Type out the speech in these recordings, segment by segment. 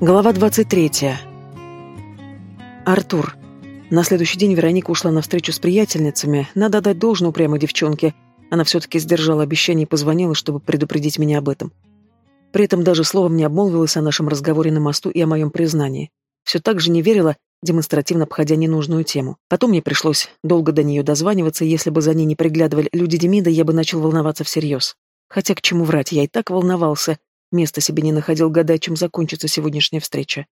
Глава 23. Артур. На следующий день Вероника ушла на встречу с приятельницами. Надо отдать должное упрямой девчонке. Она все-таки сдержала обещание и позвонила, чтобы предупредить меня об этом. При этом даже словом не обмолвилась о нашем разговоре на мосту и о моем признании. Все так же не верила, демонстративно обходя ненужную тему. Потом мне пришлось долго до нее дозваниваться, и если бы за ней не приглядывали люди Демида, я бы начал волноваться всерьез. Хотя к чему врать, я и так волновался, Места себе не находил, гадая, чем закончится сегодняшняя встреча.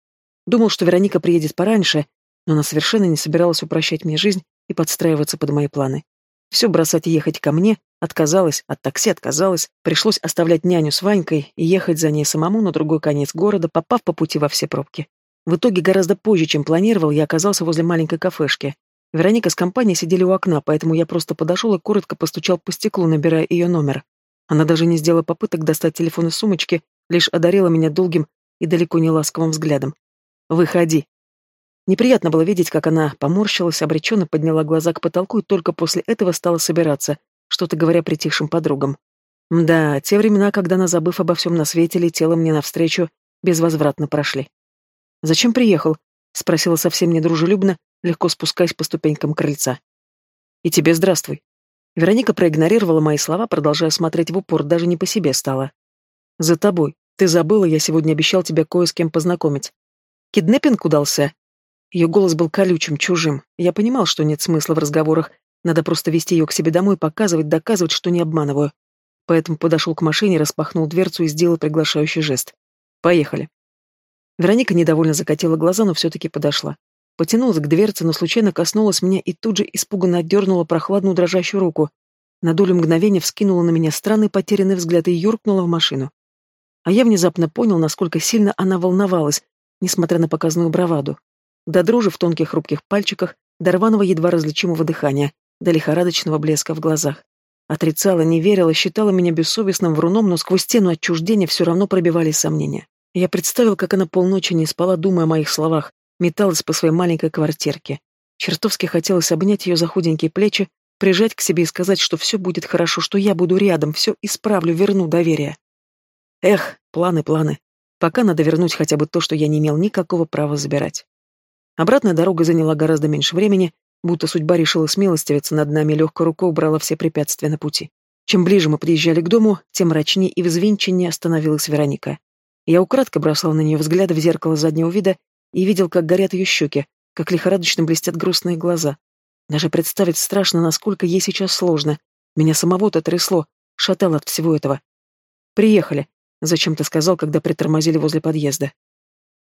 Думал, что Вероника приедет пораньше, но она совершенно не собиралась упрощать мне жизнь и подстраиваться под мои планы. Все бросать и ехать ко мне, отказалась, от такси отказалась, пришлось оставлять няню с Ванькой и ехать за ней самому на другой конец города, попав по пути во все пробки. В итоге гораздо позже, чем планировал, я оказался возле маленькой кафешки. Вероника с компанией сидели у окна, поэтому я просто подошел и коротко постучал по стеклу, набирая ее номер. Она даже не сделала попыток достать телефон из сумочки, лишь одарила меня долгим и далеко не ласковым взглядом. «Выходи». Неприятно было видеть, как она поморщилась, обреченно подняла глаза к потолку и только после этого стала собираться, что-то говоря притихшим подругам. Да, те времена, когда она, забыв обо всем на свете, летела мне навстречу, безвозвратно прошли. «Зачем приехал?» — спросила совсем недружелюбно, легко спускаясь по ступенькам крыльца. «И тебе здравствуй», Вероника проигнорировала мои слова, продолжая смотреть в упор, даже не по себе стала. «За тобой. Ты забыла, я сегодня обещал тебя кое с кем познакомить. Киднеппинг удался?» Ее голос был колючим, чужим. Я понимал, что нет смысла в разговорах. Надо просто вести ее к себе домой, показывать, доказывать, что не обманываю. Поэтому подошел к машине, распахнул дверцу и сделал приглашающий жест. «Поехали». Вероника недовольно закатила глаза, но все-таки подошла. Потянулась к дверце, но случайно коснулась меня и тут же испуганно отдернула прохладную дрожащую руку. На долю мгновения вскинула на меня странный потерянный взгляд и юркнула в машину. А я внезапно понял, насколько сильно она волновалась, несмотря на показную браваду. До дрожи в тонких хрупких пальчиках, до рваного едва различимого дыхания, до лихорадочного блеска в глазах. Отрицала, не верила, считала меня бессовестным вруном, но сквозь стену отчуждения все равно пробивались сомнения. Я представил, как она полночи не спала, думая о моих словах, металась по своей маленькой квартирке. Чертовски хотелось обнять ее за худенькие плечи, прижать к себе и сказать, что все будет хорошо, что я буду рядом, все исправлю, верну доверие. Эх, планы, планы. Пока надо вернуть хотя бы то, что я не имел никакого права забирать. Обратная дорога заняла гораздо меньше времени, будто судьба решила смилостивиться над нами, легкой рукой убрала все препятствия на пути. Чем ближе мы приезжали к дому, тем мрачнее и взвинченнее становилась Вероника. Я украдко бросала на нее взгляды в зеркало заднего вида и видел, как горят ее щеки, как лихорадочно блестят грустные глаза. Даже представить страшно, насколько ей сейчас сложно. Меня самого-то трясло, шатало от всего этого. «Приехали», — зачем-то сказал, когда притормозили возле подъезда.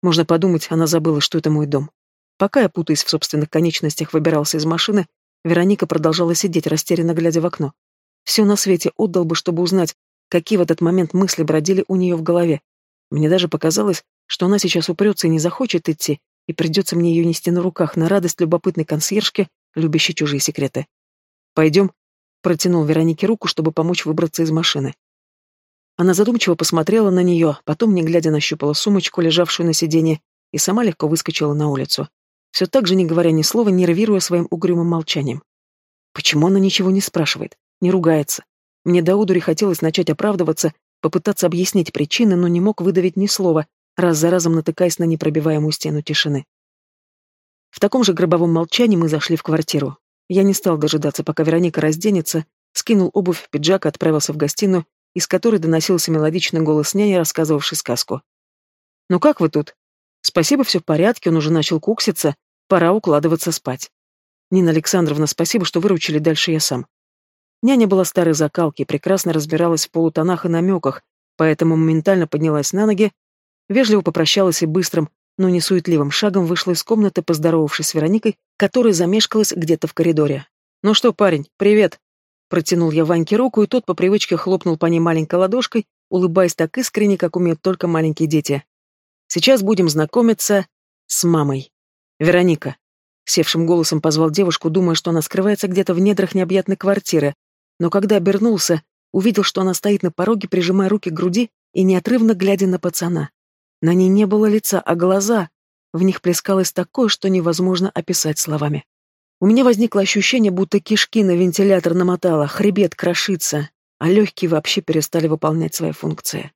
Можно подумать, она забыла, что это мой дом. Пока я, путаясь в собственных конечностях, выбирался из машины, Вероника продолжала сидеть, растерянно глядя в окно. Все на свете отдал бы, чтобы узнать, какие в этот момент мысли бродили у нее в голове. Мне даже показалось, что она сейчас упрется и не захочет идти, и придется мне ее нести на руках на радость любопытной консьержки, любящей чужие секреты. «Пойдем», — протянул Веронике руку, чтобы помочь выбраться из машины. Она задумчиво посмотрела на нее, потом, не глядя, нащупала сумочку, лежавшую на сиденье, и сама легко выскочила на улицу. Все так же, не говоря ни слова, нервируя своим угрюмым молчанием. Почему она ничего не спрашивает, не ругается? Мне до удури хотелось начать оправдываться, попытаться объяснить причины, но не мог выдавить ни слова, раз за разом натыкаясь на непробиваемую стену тишины. В таком же гробовом молчании мы зашли в квартиру. Я не стал дожидаться, пока Вероника разденется, скинул обувь, пиджак, отправился в гостиную, из которой доносился мелодичный голос няни, рассказывавший сказку. «Ну как вы тут?» «Спасибо, все в порядке, он уже начал кукситься, пора укладываться спать». «Нина Александровна, спасибо, что выручили, дальше я сам». Няня была старой закалки и прекрасно разбиралась в полутонах и намеках, поэтому моментально поднялась на ноги, Вежливо попрощалась и быстрым, но не суетливым шагом вышла из комнаты, поздоровавшись с Вероникой, которая замешкалась где-то в коридоре. «Ну что, парень, привет!» Протянул я Ваньке руку, и тот по привычке хлопнул по ней маленькой ладошкой, улыбаясь так искренне, как умеют только маленькие дети. «Сейчас будем знакомиться с мамой. Вероника». Севшим голосом позвал девушку, думая, что она скрывается где-то в недрах необъятной квартиры, но когда обернулся, увидел, что она стоит на пороге, прижимая руки к груди и неотрывно глядя на пацана. На ней не было лица, а глаза. В них плескалось такое, что невозможно описать словами. У меня возникло ощущение, будто кишки на вентилятор намотало, хребет крошится, а легкие вообще перестали выполнять свои функции.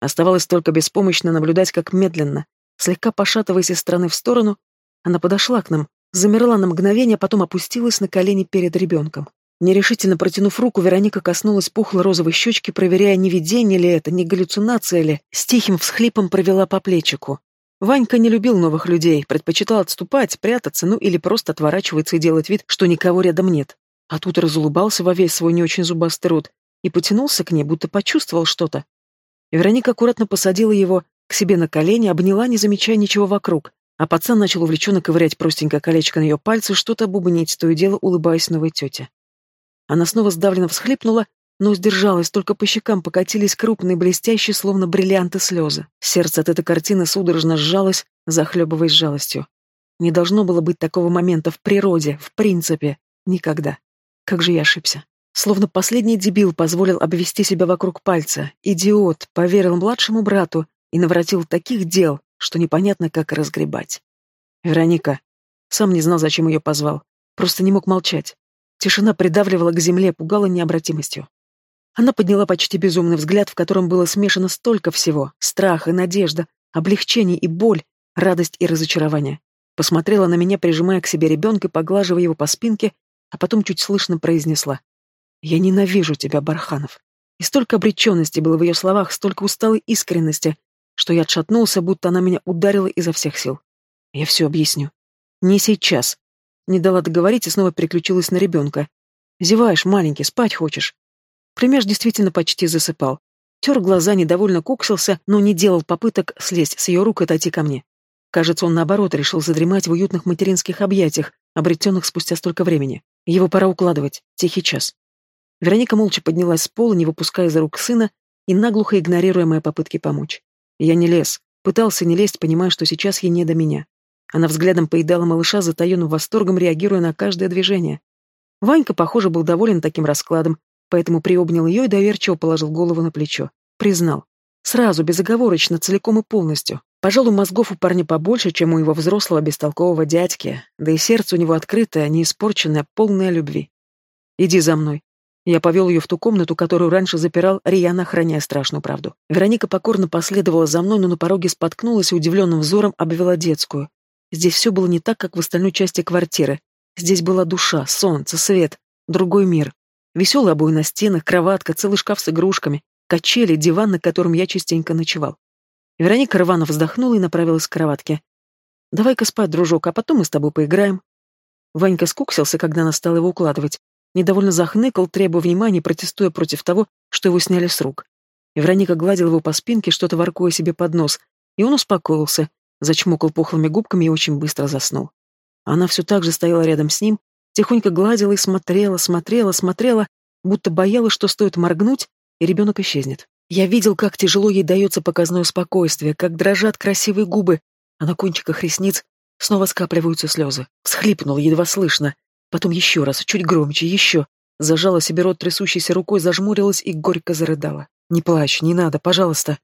Оставалось только беспомощно наблюдать, как медленно, Слегка пошатываясь из стороны в сторону, она подошла к нам, замерла на мгновение, а потом опустилась на колени перед ребенком. Нерешительно протянув руку, Вероника коснулась пухлой розовой щечки, проверяя, не видение ли это, не галлюцинация ли, с тихим всхлипом провела по плечику. Ванька не любил новых людей, предпочитал отступать, прятаться, ну или просто отворачиваться и делать вид, что никого рядом нет. А тут разулыбался во весь свой не очень зубастый рот и потянулся к ней, будто почувствовал что-то. Вероника аккуратно посадила его к себе на колени, обняла, не замечая ничего вокруг, а пацан начал увлеченно ковырять простенькое колечко на ее пальце, что-то бубнить, то и дело улыбаясь новой тете. Она снова сдавленно всхлипнула, но сдержалась, только по щекам покатились крупные, блестящие, словно бриллианты слезы. Сердце от этой картины судорожно сжалось, захлебываясь жалостью. Не должно было быть такого момента в природе, в принципе. Никогда. Как же я ошибся. Словно последний дебил позволил обвести себя вокруг пальца. Идиот, поверил младшему брату и наворотил таких дел, что непонятно, как разгребать. Вероника. Сам не знал, зачем ее позвал. Просто не мог молчать. Тишина придавливала к земле, пугала необратимостью. Она подняла почти безумный взгляд, в котором было смешано столько всего — страх и надежда, облегчение и боль, радость и разочарование. Посмотрела на меня, прижимая к себе ребенка, поглаживая его по спинке, а потом чуть слышно произнесла. «Я ненавижу тебя, Барханов». И столько обреченности было в ее словах, столько усталой искренности, что я отшатнулся, будто она меня ударила изо всех сил. Я все объясню. Не сейчас, не дала договорить и снова переключилась на ребенка. «Зеваешь, маленький, спать хочешь?» Племяш действительно почти засыпал. Тер глаза, недовольно куксился, но не делал попыток слезть с ее рук и отойти ко мне. Кажется, он, наоборот, решил задремать в уютных материнских объятиях, обретенных спустя столько времени. Его пора укладывать. Тихий час. Вероника молча поднялась с пола, не выпуская из рук сына и наглухо игнорируя мои попытки помочь. Я не лез. Пытался не лезть, понимая, что сейчас ей не до меня. Она взглядом поедала малыша, затаенным восторгом реагируя на каждое движение. Ванька, похоже, был доволен таким раскладом, поэтому приобнял ее и доверчиво положил голову на плечо. Признал. Сразу, безоговорочно, целиком и полностью. Пожалуй, мозгов у парня побольше, чем у его взрослого бестолкового дядьки, да и сердце у него открытое, не испорченное, полное любви. «Иди за мной». Я повел ее в ту комнату, которую раньше запирал, рьяно охраняя страшную правду. Вероника покорно последовала за мной, но на пороге споткнулась и удивленным взором обвела детскую. Здесь все было не так, как в остальной части квартиры. Здесь была душа, солнце, свет, другой мир. Веселые обои на стенах, кроватка, целый шкаф с игрушками, качели, диван, на котором я частенько ночевал. Вероника рвано вздохнула и направилась к кроватке. «Давай-ка спать, дружок, а потом мы с тобой поиграем». Ванька скуксился, когда она стала его укладывать. Недовольно захныкал, требуя внимания, протестуя против того, что его сняли с рук. Вероника гладила его по спинке, что-то воркуя себе под нос, и он успокоился, Зачмокал пухлыми губками и очень быстро заснул. Она все так же стояла рядом с ним, тихонько гладила и смотрела, смотрела, смотрела, будто боялась, что стоит моргнуть, и ребенок исчезнет. Я видел, как тяжело ей дается показное спокойствие, как дрожат красивые губы, а на кончиках ресниц снова скапливаются слезы. Схлипнул, едва слышно. Потом еще раз, чуть громче, еще. Зажала себе рот трясущейся рукой, зажмурилась и горько зарыдала. «Не плачь, не надо, пожалуйста».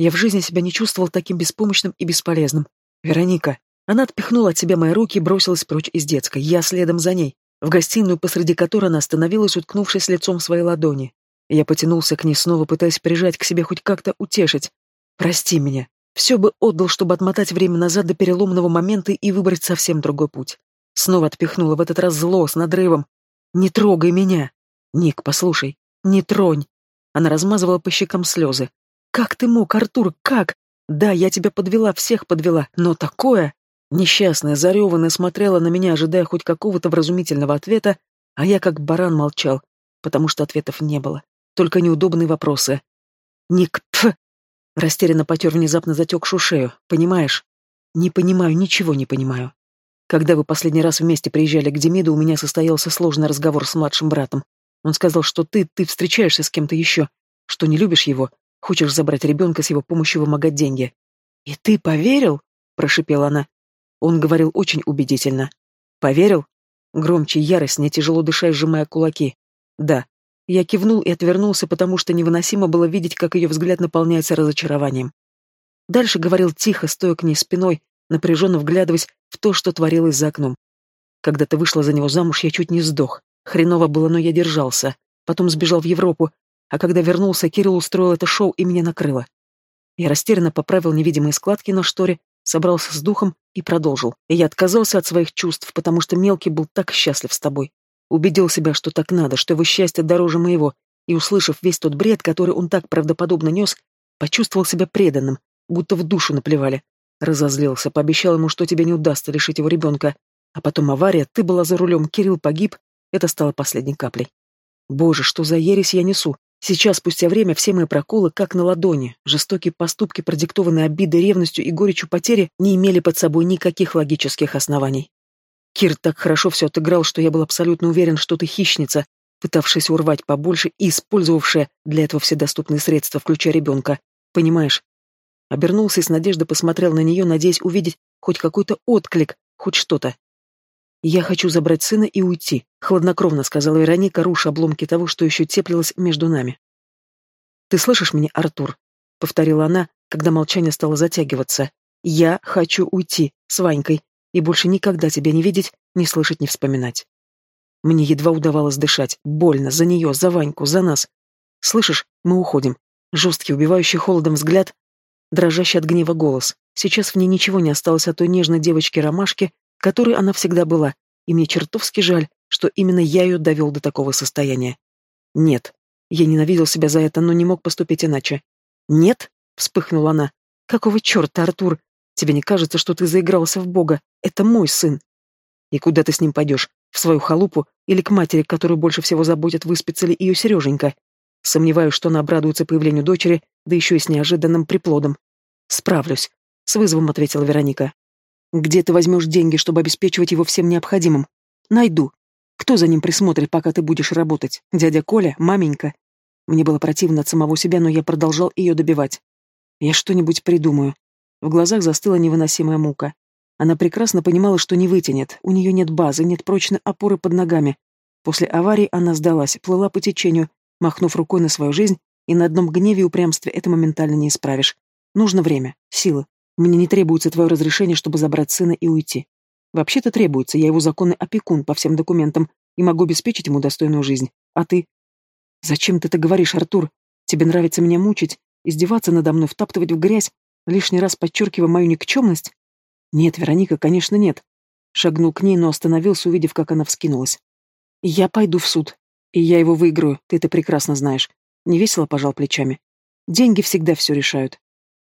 Я в жизни себя не чувствовал таким беспомощным и бесполезным. Вероника. Она отпихнула от себя мои руки и бросилась прочь из детской. Я следом за ней. В гостиную, посреди которой она остановилась, уткнувшись лицом в своей ладони. Я потянулся к ней снова, пытаясь прижать к себе хоть как-то утешить. «Прости меня. Все бы отдал, чтобы отмотать время назад до переломного момента и выбрать совсем другой путь. Снова отпихнула, в этот раз зло, с надрывом. «Не трогай меня!» «Ник, послушай, не тронь!» Она размазывала по щекам слезы. Как ты мог, Артур, как? Да, я тебя подвела, всех подвела, но такое... Несчастная, зареванная смотрела на меня, ожидая хоть какого-то вразумительного ответа, а я как баран молчал, потому что ответов не было. Только неудобные вопросы. «Ник, пф!» Растерянно потер внезапно затекшую шею. «Понимаешь?» «Не понимаю, ничего не понимаю. Когда вы последний раз вместе приезжали к Демиду, у меня состоялся сложный разговор с младшим братом. Он сказал, что ты, ты встречаешься с кем-то еще, что не любишь его, Хочешь забрать ребенка с его помощью вымогать деньги. «И ты поверил?» — прошипела она. Он говорил очень убедительно. «Поверил?» Громче яростнее, тяжело дыша сжимая кулаки. «Да». Я кивнул и отвернулся, потому что невыносимо было видеть, как ее взгляд наполняется разочарованием. Дальше говорил тихо, стоя к ней спиной, напряженно вглядываясь в то, что творилось за окном. Когда ты вышла за него замуж, я чуть не сдох. Хреново было, но я держался. Потом сбежал в Европу, а когда вернулся, Кирилл устроил это шоу и меня накрыло. Я растерянно поправил невидимые складки на шторе, собрался с духом и продолжил. И я отказался от своих чувств, потому что мелкий был так счастлив с тобой. Убедил себя, что так надо, что его счастье дороже моего, и, услышав весь тот бред, который он так правдоподобно нес, почувствовал себя преданным, будто в душу наплевали. Разозлился, пообещал ему, что тебе не удастся лишить его ребенка. А потом авария, ты была за рулем, Кирилл погиб. Это стало последней каплей. Боже, что за ересь я несу? Сейчас, спустя время, все мои проколы как на ладони. Жестокие поступки, продиктованные обидой, ревностью и горечью потери, не имели под собой никаких логических оснований. Кир так хорошо все отыграл, что я был абсолютно уверен, что ты хищница, пытавшаяся урвать побольше и использовавшая для этого все доступные средства, включая ребенка. Понимаешь? Обернулся и с надеждой посмотрел на нее, надеясь увидеть хоть какой-то отклик, хоть что-то. «Я хочу забрать сына и уйти», — хладнокровно сказала Вероника, руша обломки того, что еще теплилось между нами. «Ты слышишь меня, Артур?» — повторила она, когда молчание стало затягиваться. «Я хочу уйти с Ванькой и больше никогда тебя не видеть, не слышать, не вспоминать». Мне едва удавалось дышать. Больно. За нее, за Ваньку, за нас. «Слышишь, мы уходим». Жесткий, убивающий холодом взгляд дрожащий от гнева голос. Сейчас в ней ничего не осталось от той нежной девочки-ромашки, которой она всегда была, и мне чертовски жаль, что именно я ее довел до такого состояния. Нет. Я ненавидел себя за это, но не мог поступить иначе. Нет? Вспыхнула она. Какого черта, Артур? Тебе не кажется, что ты заигрался в Бога? Это мой сын. И куда ты с ним пойдешь? В свою халупу или к матери, которую больше всего заботит, выспится ли ее Сереженька? Сомневаюсь, что она обрадуется появлению дочери, да еще и с неожиданным приплодом. «Справлюсь», — с вызовом ответила Вероника. «Где ты возьмешь деньги, чтобы обеспечивать его всем необходимым?» «Найду. Кто за ним присмотрит, пока ты будешь работать? Дядя Коля? Маменька?» Мне было противно от самого себя, но я продолжал ее добивать. «Я что-нибудь придумаю». В глазах застыла невыносимая мука. Она прекрасно понимала, что не вытянет, у нее нет базы, нет прочной опоры под ногами. После аварии она сдалась, плыла по течению, махнув рукой на свою жизнь, и на одном гневе и упрямстве это моментально не исправишь. Нужно время, силы. Мне не требуется твое разрешение, чтобы забрать сына и уйти. Вообще-то требуется, я его законный опекун по всем документам и могу обеспечить ему достойную жизнь. А ты? Зачем ты это говоришь, Артур? Тебе нравится меня мучить, издеваться надо мной, втаптывать в грязь, лишний раз подчеркивая мою никчемность? Нет, Вероника, конечно, нет. Шагнул к ней, но остановился, увидев, как она вскинулась. Я пойду в суд. И я его выиграю, ты это прекрасно знаешь. Невесело пожал плечами. Деньги всегда все решают.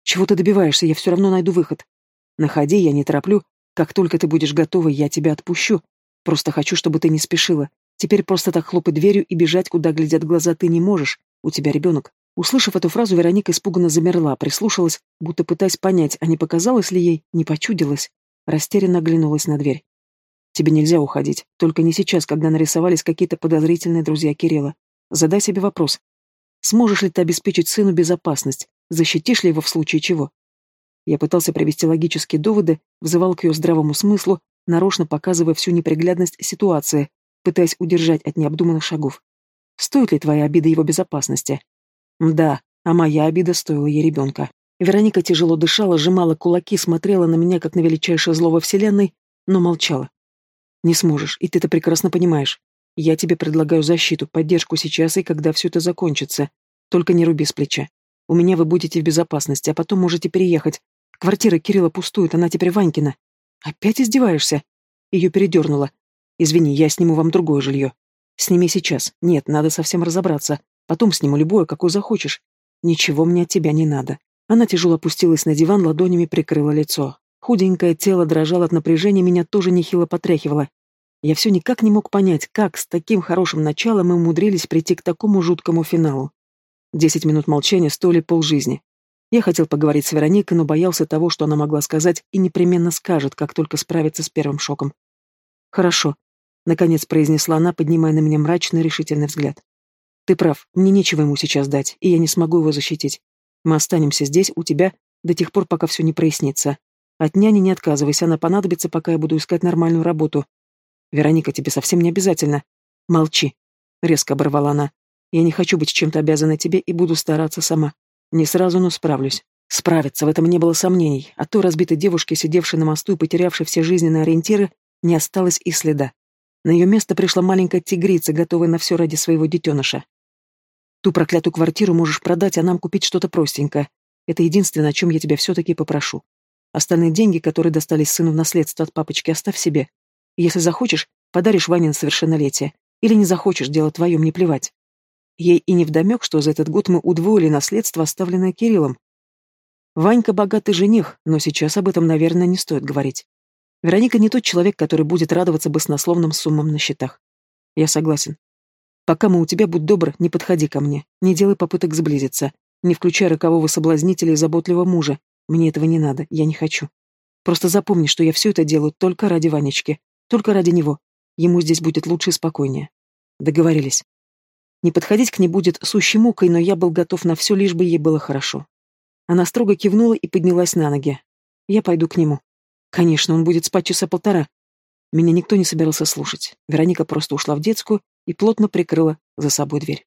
Чего ты добиваешься, я все равно найду выход. Находи, я не тороплю. Как только ты будешь готова, я тебя отпущу. Просто хочу, чтобы ты не спешила. Теперь просто так хлопать дверью и бежать, куда глядят глаза, ты не можешь. У тебя ребенок. Услышав эту фразу, Вероника испуганно замерла, прислушалась, будто пытаясь понять, а не показалось ли ей, не почудилась. Растерянно оглянулась на дверь. Тебе нельзя уходить, только не сейчас, когда нарисовались какие-то подозрительные друзья Кирилла. Задай себе вопрос. Сможешь ли ты обеспечить сыну безопасность? Защитишь ли его в случае чего? Я пытался привести логические доводы, взывал к ее здравому смыслу, нарочно показывая всю неприглядность ситуации, пытаясь удержать от необдуманных шагов. Стоит ли твоя обида его безопасности? Да, а моя обида стоила ей ребенка. Вероника тяжело дышала, сжимала кулаки, смотрела на меня, как на величайшее зло во Вселенной, но молчала. Не сможешь, и ты это прекрасно понимаешь. Я тебе предлагаю защиту, поддержку сейчас и когда все это закончится. Только не руби с плеча. У меня вы будете в безопасности, а потом можете переехать. Квартира Кирилла пустует, она теперь Ванькина. Опять издеваешься? Ее передернуло. Извини, я сниму вам другое жилье. Сними сейчас. Нет, надо совсем разобраться. Потом сниму любое, какое захочешь. Ничего мне от тебя не надо. Она тяжело опустилась на диван, ладонями прикрыла лицо. Худенькое тело дрожало от напряжения, меня тоже нехило потряхивало. Я все никак не мог понять, как с таким хорошим началом мы умудрились прийти к такому жуткому финалу. Десять минут молчания стоили полжизни. Я хотел поговорить с Вероникой, но боялся того, что она могла сказать и непременно скажет, как только справится с первым шоком. «Хорошо», — наконец произнесла она, поднимая на меня мрачный решительный взгляд. «Ты прав, мне нечего ему сейчас дать, и я не смогу его защитить. Мы останемся здесь, у тебя, до тех пор, пока все не прояснится. От няни не отказывайся, она понадобится, пока я буду искать нормальную работу. Вероника, тебе совсем не обязательно. Молчи. Резко оборвала она. Я не хочу быть чем-то обязанной тебе и буду стараться сама. Не сразу, но справлюсь. Справиться, в этом не было сомнений. От той разбитой девушки, сидевшей на мосту и потерявшей все жизненные ориентиры, не осталось и следа. На ее место пришла маленькая тигрица, готовая на все ради своего детеныша. Ту проклятую квартиру можешь продать, а нам купить что-то простенькое. Это единственное, о чем я тебя все-таки попрошу. Остальные деньги, которые достались сыну в наследство от папочки, оставь себе. Если захочешь, подаришь Ване на совершеннолетие. Или не захочешь, дело твое, мне плевать. Ей и не вдомек, что за этот год мы удвоили наследство, оставленное Кириллом. Ванька богатый жених, но сейчас об этом, наверное, не стоит говорить. Вероника не тот человек, который будет радоваться баснословным суммам на счетах. Я согласен. Пока мы у тебя, будь добр, не подходи ко мне, не делай попыток сблизиться, не включай рокового соблазнителя и заботливого мужа. Мне этого не надо, я не хочу. Просто запомни, что я все это делаю только ради Ванечки, только ради него. Ему здесь будет лучше и спокойнее. Договорились. Не подходить к ней будет сущей мукой, но я был готов на все, лишь бы ей было хорошо. Она строго кивнула и поднялась на ноги. Я пойду к нему. Конечно, он будет спать часа полтора. Меня никто не собирался слушать. Вероника просто ушла в детскую и плотно прикрыла за собой дверь.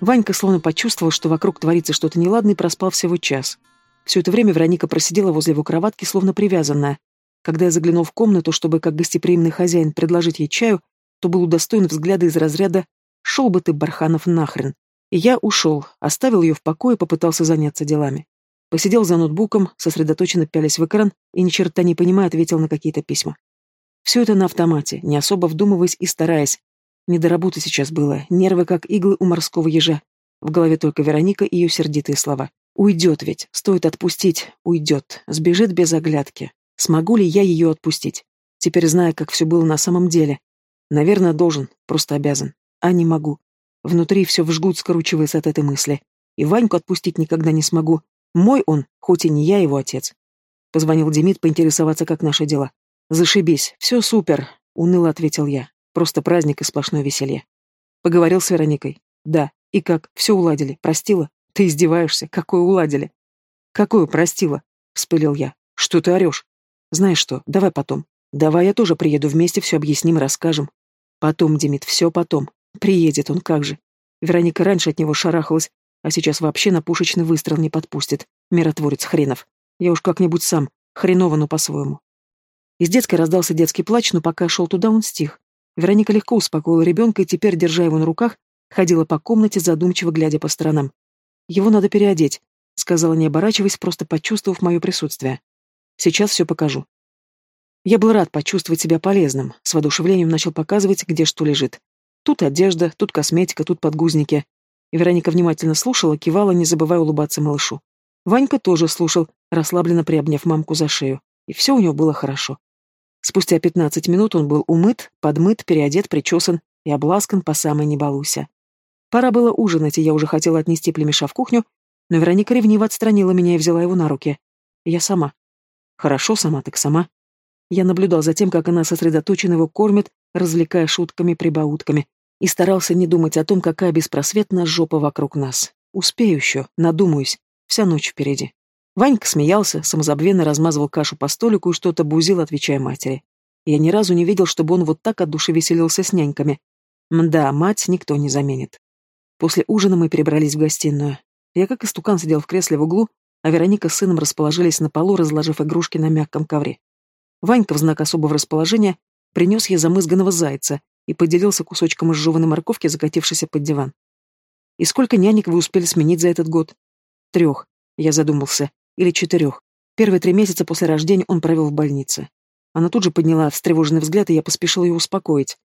Ванька словно почувствовал, что вокруг творится что-то неладное, и проспал всего час. Все это время Вероника просидела возле его кроватки, словно привязанная. Когда я заглянул в комнату, чтобы как гостеприимный хозяин предложить ей чаю, то был удостоен взгляда из разряда «Шел бы ты, Барханов, нахрен!» И я ушел, оставил ее в покое попытался заняться делами. Посидел за ноутбуком, сосредоточенно пялись в экран и, ни черта не понимая, ответил на какие-то письма. Все это на автомате, не особо вдумываясь и стараясь. Не до работы сейчас было, нервы как иглы у морского ежа. В голове только Вероника и ее сердитые слова. Уйдет ведь, стоит отпустить, уйдет, сбежит без оглядки. Смогу ли я ее отпустить? Теперь зная, как все было на самом деле. Наверное, должен, просто обязан. А не могу. Внутри все вжгут, скручиваясь от этой мысли. И Ваньку отпустить никогда не смогу, мой он, хоть и не я его отец. Позвонил Демид поинтересоваться, как наши дела. «Зашибись, все супер», — уныло ответил я. «Просто праздник и сплошное веселье». Поговорил с Вероникой. «Да. И как? Все уладили? Простила? Ты издеваешься? Какое уладили?» «Какое простила?» — вспылил я. «Что ты орешь?» «Знаешь что, давай потом. Давай я тоже приеду вместе, все объясним расскажем». «Потом, Демид, все потом. Приедет он, как же». Вероника раньше от него шарахалась, а сейчас вообще на пушечный выстрел не подпустит. Миротворец хренов. Я уж как-нибудь сам. Хреново, но по-своему. Из детской раздался детский плач, но пока шел туда, он стих. Вероника легко успокоила ребенка и теперь, держа его на руках, ходила по комнате, задумчиво глядя по сторонам. «Его надо переодеть», — сказала, не оборачиваясь, просто почувствовав мое присутствие. «Сейчас все покажу». Я был рад почувствовать себя полезным, с воодушевлением начал показывать, где что лежит. Тут одежда, тут косметика, тут подгузники. И Вероника внимательно слушала, кивала, не забывая улыбаться малышу. Ванька тоже слушал, расслабленно приобняв мамку за шею. И все у него было хорошо. Спустя пятнадцать минут он был умыт, подмыт, переодет, причесан и обласкан по самой не балуйся. Пора было ужинать, и я уже хотела отнести племеша в кухню, но Вероника ревниво отстранила меня и взяла его на руки. Я сама. Хорошо, сама так сама. Я наблюдал за тем, как она сосредоточенно его кормит, развлекая шутками-прибаутками, и старался не думать о том, какая беспросветная жопа вокруг нас. Успею еще, надумаюсь, вся ночь впереди. Ванька смеялся, самозабвенно размазывал кашу по столику и что-то бузил, отвечая матери. Я ни разу не видел, чтобы он вот так от души веселился с няньками. Мда, мать никто не заменит. После ужина мы перебрались в гостиную. Я как истукан сидел в кресле в углу, а Вероника с сыном расположились на полу, разложив игрушки на мягком ковре. Ванька в знак особого расположения принес ей замызганного зайца, и поделился кусочком изжеванной морковки, закатившейся под диван. «И сколько нянек вы успели сменить за этот год?» «Трех», — я задумался. «Или четырех. Первые три месяца после рождения он провел в больнице». Она тут же подняла встревоженный взгляд, и я поспешил ее успокоить.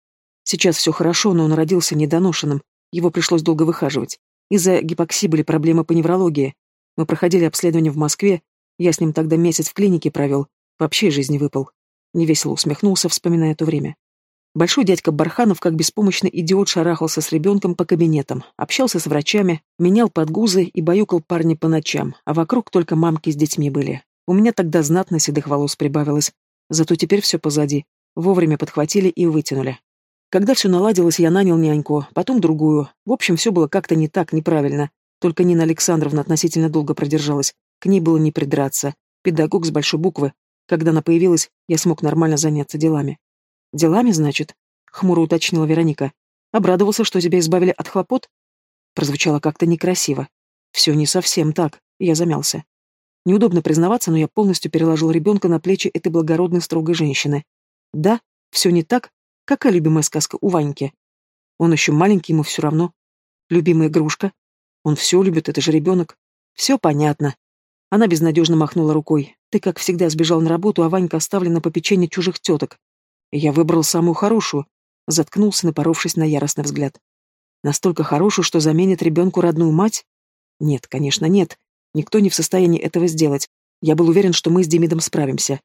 Сейчас все хорошо, но он родился недоношенным. Его пришлось долго выхаживать. Из-за гипоксии были проблемы по неврологии. Мы проходили обследование в Москве. Я с ним тогда месяц в клинике провел. Вообще из жизни выпал. Невесело усмехнулся, вспоминая то время. Большой дядька Барханов, как беспомощный идиот, шарахался с ребенком по кабинетам, общался с врачами, менял подгузы и баюкал парня по ночам, а вокруг только мамки с детьми были. У меня тогда знатно седых волос прибавилось. Зато теперь все позади. Вовремя подхватили и вытянули. Когда все наладилось, я нанял няньку, потом другую. В общем, все было как-то не так, неправильно. Только Нина Александровна относительно долго продержалась. К ней было не придраться. Педагог с большой буквы. Когда она появилась, я смог нормально заняться делами. «Делами, значит?» — хмуро уточнила Вероника. «Обрадовался, что тебя избавили от хлопот?» Прозвучало как-то некрасиво. «Все не совсем так», — я замялся. Неудобно признаваться, но я полностью переложил ребенка на плечи этой благородной строгой женщины. «Да, все не так. Какая любимая сказка у Ваньки?» «Он еще маленький, ему все равно. Любимая игрушка. Он все любит, это же ребенок. Все понятно». Она безнадежно махнула рукой. Ты, как всегда, сбежал на работу, а Ванька оставлен на попечение чужих теток. Я выбрал самую хорошую. Заткнулся, напоровшись на яростный взгляд. Настолько хорошую, что заменит ребенку родную мать? Нет, конечно, нет. Никто не в состоянии этого сделать. Я был уверен, что мы с Демидом справимся.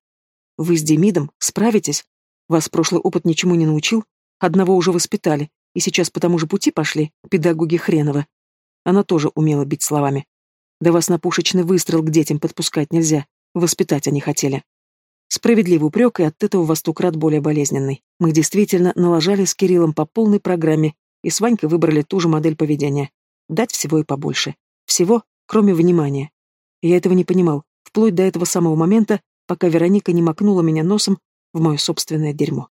Вы с Демидом справитесь? Вас прошлый опыт ничему не научил? Одного уже воспитали, и сейчас по тому же пути пошли, педагоги хреново. Она тоже умела бить словами. Да вас на пушечный выстрел к детям подпускать нельзя. Воспитать они хотели. Справедливый упрек, и от этого во сто более болезненный. Мы действительно налажали с Кириллом по полной программе, и с Ванькой выбрали ту же модель поведения. Дать всего и побольше. Всего, кроме внимания. Я этого не понимал, вплоть до этого самого момента, пока Вероника не макнула меня носом в мое собственное дерьмо.